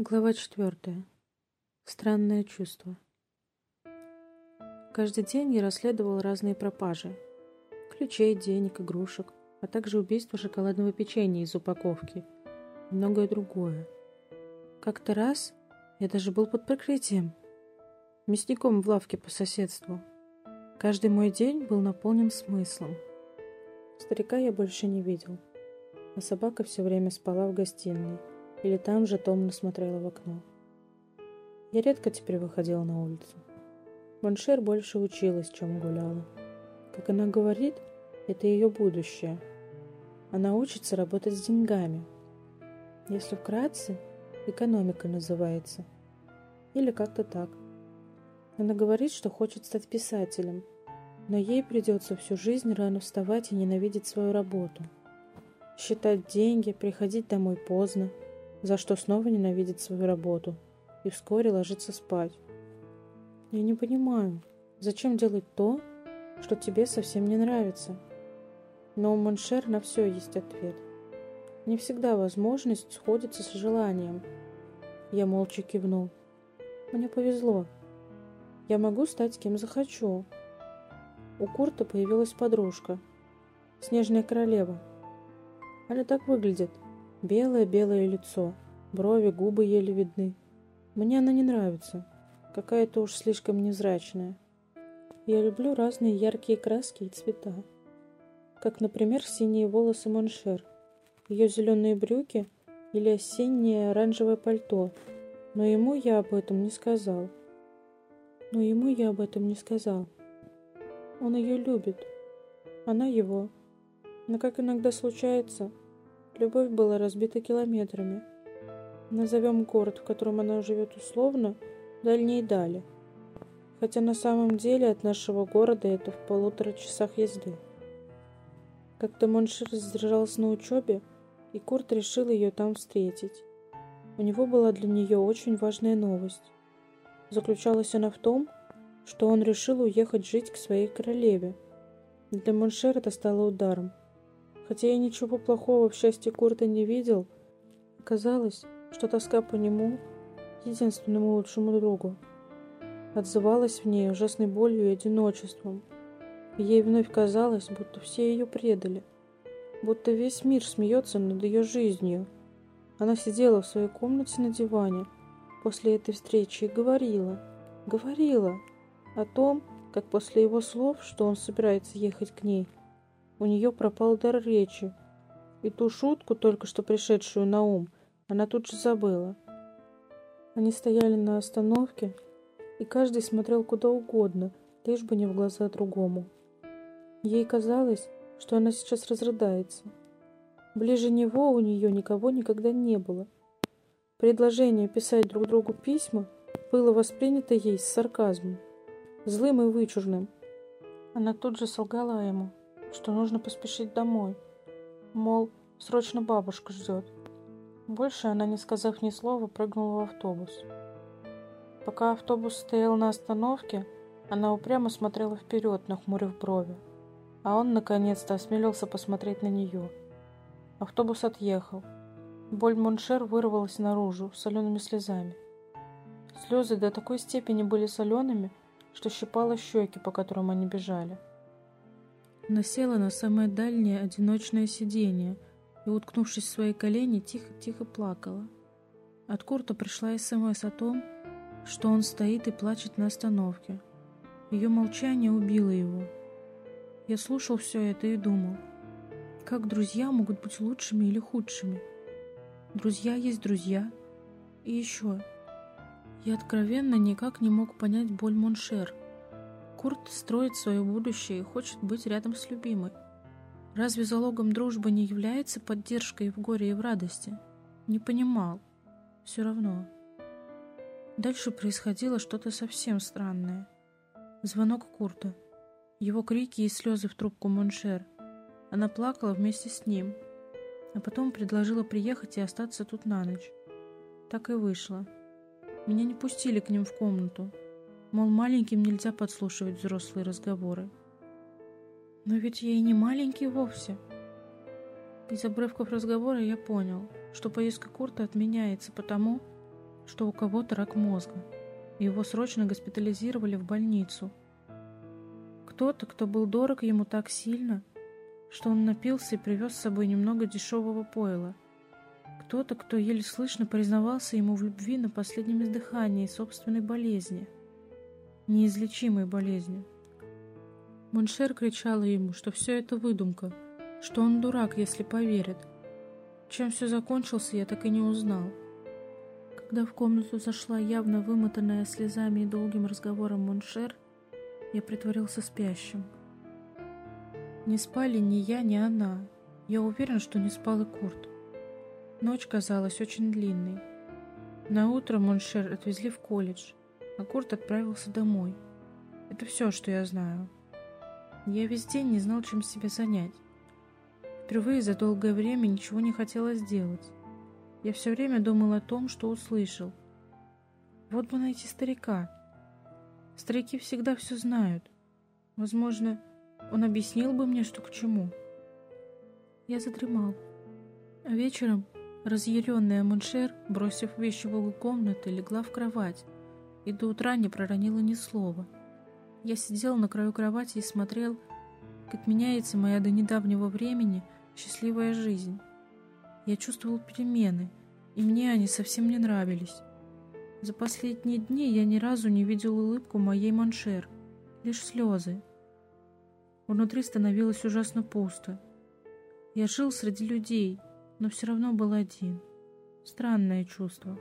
Глава четвертая. Странное чувство. Каждый день я расследовал разные пропажи. Ключей, денег, игрушек, а также убийство шоколадного печенья из упаковки и многое другое. Как-то раз я даже был под прикрытием, мясником в лавке по соседству. Каждый мой день был наполнен смыслом. Старика я больше не видел, а собака все время спала в гостиной или там же томно смотрела в окно. Я редко теперь выходила на улицу. Моншер больше училась, чем гуляла. Как она говорит, это ее будущее. Она учится работать с деньгами. Если вкратце, экономика называется. Или как-то так. Она говорит, что хочет стать писателем, но ей придется всю жизнь рано вставать и ненавидеть свою работу. Считать деньги, приходить домой поздно – за что снова ненавидит свою работу и вскоре ложится спать. Я не понимаю, зачем делать то, что тебе совсем не нравится. Но у Моншер на все есть ответ. Не всегда возможность сходится с желанием. Я молча кивнул. Мне повезло. Я могу стать кем захочу. У Курта появилась подружка. Снежная королева. Она так выглядит – Белое-белое лицо, брови, губы еле видны. Мне она не нравится, какая-то уж слишком невзрачная. Я люблю разные яркие краски и цвета. Как, например, синие волосы Моншер, ее зеленые брюки или осеннее оранжевое пальто. Но ему я об этом не сказал. Но ему я об этом не сказал. Он ее любит. Она его. Но как иногда случается, Любовь была разбита километрами. Назовем город, в котором она живет условно, дальней дали. Хотя на самом деле от нашего города это в полутора часах езды. Как-то Моншир задержался на учебе, и Курт решил ее там встретить. У него была для нее очень важная новость. Заключалась она в том, что он решил уехать жить к своей королеве. Для Моншера это стало ударом. Хотя я ничего плохого в счастье Курта не видел, казалось, что тоска по нему, единственному лучшему другу, отзывалась в ней ужасной болью и одиночеством. И ей вновь казалось, будто все ее предали, будто весь мир смеется над ее жизнью. Она сидела в своей комнате на диване после этой встречи и говорила, говорила о том, как после его слов, что он собирается ехать к ней, у нее пропал дар речи, и ту шутку, только что пришедшую на ум, она тут же забыла. Они стояли на остановке, и каждый смотрел куда угодно, лишь бы не в глаза другому. Ей казалось, что она сейчас разрыдается. Ближе него у нее никого никогда не было. Предложение писать друг другу письма было воспринято ей с сарказмом, злым и вычурным. Она тут же солгала ему, что нужно поспешить домой. Мол, срочно бабушка ждет. Больше она, не сказав ни слова, прыгнула в автобус. Пока автобус стоял на остановке, она упрямо смотрела вперед, нахмурив брови. А он, наконец-то, осмелился посмотреть на нее. Автобус отъехал. Боль Моншер вырвалась наружу солеными слезами. Слезы до такой степени были солеными, что щипало щеки, по которым они бежали. Она села на самое дальнее одиночное сиденье и, уткнувшись в свои колени, тихо-тихо плакала. От Курта пришла СМС о том, что он стоит и плачет на остановке. Ее молчание убило его. Я слушал все это и думал, как друзья могут быть лучшими или худшими. Друзья есть друзья. И еще, я откровенно никак не мог понять боль Моншер – Курт строит свое будущее и хочет быть рядом с любимой. Разве залогом дружбы не является поддержкой в горе и в радости? Не понимал. Все равно. Дальше происходило что-то совсем странное. Звонок Курта. Его крики и слезы в трубку Моншер. Она плакала вместе с ним. А потом предложила приехать и остаться тут на ночь. Так и вышло. Меня не пустили к ним в комнату. Мол, маленьким нельзя подслушивать взрослые разговоры. Но ведь я и не маленький вовсе. Из обрывков разговора я понял, что поездка Курта отменяется потому, что у кого-то рак мозга, его срочно госпитализировали в больницу. Кто-то, кто был дорог ему так сильно, что он напился и привез с собой немного дешевого пойла. Кто-то, кто еле слышно признавался ему в любви на последнем издыхании собственной болезни. Неизлечимой болезни. Моншер кричала ему, что все это выдумка, что он дурак, если поверит. Чем все закончилось, я так и не узнал. Когда в комнату зашла явно вымотанная слезами и долгим разговором Моншер, я притворился спящим. Не спали ни я, ни она. Я уверен, что не спал и Курт. Ночь казалась очень длинной. На утро Моншер отвезли в колледж, а Курт отправился домой. Это все, что я знаю. Я весь день не знал, чем себя занять. Впервые за долгое время ничего не хотелось делать. Я все время думал о том, что услышал. Вот бы найти старика. Старики всегда все знают. Возможно, он объяснил бы мне, что к чему. Я задремал. Вечером разъяренная Моншер, бросив вещи в угол комнаты, легла в кровать и до утра не проронила ни слова. Я сидел на краю кровати и смотрел, как меняется моя до недавнего времени счастливая жизнь. Я чувствовал перемены, и мне они совсем не нравились. За последние дни я ни разу не видел улыбку моей Моншер, лишь слезы. Внутри становилось ужасно пусто. Я жил среди людей, но все равно был один. Странное чувство.